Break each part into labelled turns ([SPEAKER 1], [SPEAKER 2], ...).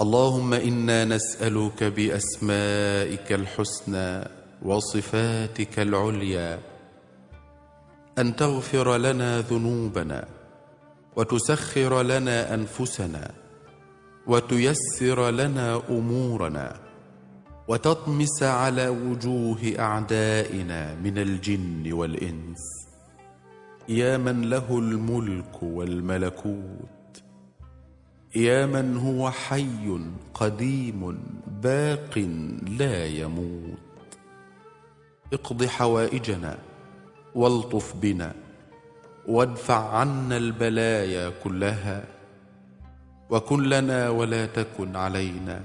[SPEAKER 1] اللهم إنا نسألك بأسمائك الحسنى وصفاتك العليا أن تغفر لنا ذنوبنا وتسخر لنا أنفسنا وتيسر لنا أمورنا وتطمس على وجوه أعدائنا من الجن والإنس يا من له الملك والملكوت يا من هو حي قديم باق لا يموت. اقض حوائجنا والطف بنا وادفع عنا البلايا كلها وكن لنا ولا تكن علينا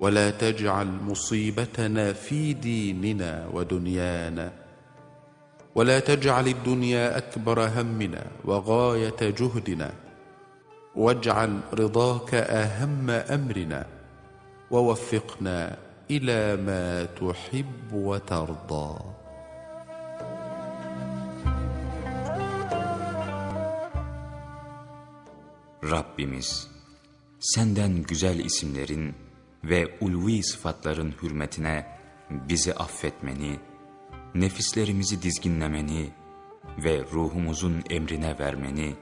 [SPEAKER 1] ولا تجعل مصيبتنا في ديننا ودنيانا ولا تجعل الدنيا أكبر همنا وغاية جهدنا. واجعل رضاك اهم امرنا ووفقنا الى ما تحب وترضى
[SPEAKER 2] Rabbimiz, senden güzel isimlerin ve ulvi sıfatların hürmetine bizi affetmeni, nefislerimizi dizginlemeni ve ruhumuzun emrine vermeni,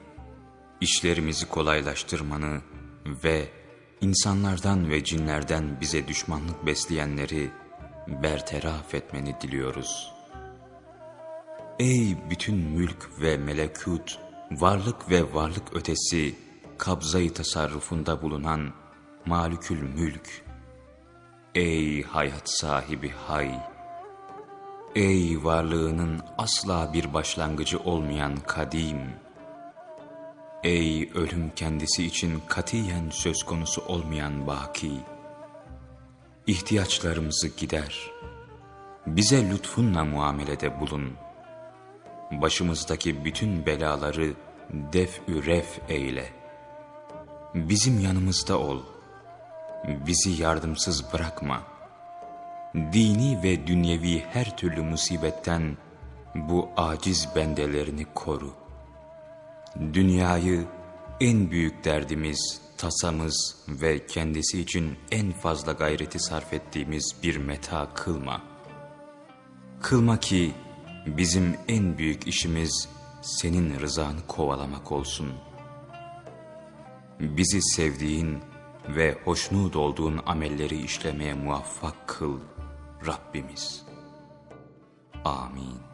[SPEAKER 2] işlerimizi kolaylaştırmanı ve insanlardan ve cinlerden bize düşmanlık besleyenleri bertaraf etmeni diliyoruz. Ey bütün mülk ve melekut, varlık ve varlık ötesi, kabzayı tasarrufunda bulunan malikül mülk. Ey hayat sahibi hay! Ey varlığının asla bir başlangıcı olmayan kadim! Ey ölüm kendisi için katiyen söz konusu olmayan baki! İhtiyaçlarımızı gider. Bize lütfunla muamelede bulun. Başımızdaki bütün belaları def-ü ref eyle. Bizim yanımızda ol. Bizi yardımsız bırakma. Dini ve dünyevi her türlü musibetten bu aciz bendelerini koru. Dünyayı en büyük derdimiz, tasamız ve kendisi için en fazla gayreti sarf ettiğimiz bir meta kılma. Kılma ki bizim en büyük işimiz senin rızanı kovalamak olsun. Bizi sevdiğin ve hoşnut olduğun amelleri işlemeye muvaffak kıl Rabbimiz. Amin.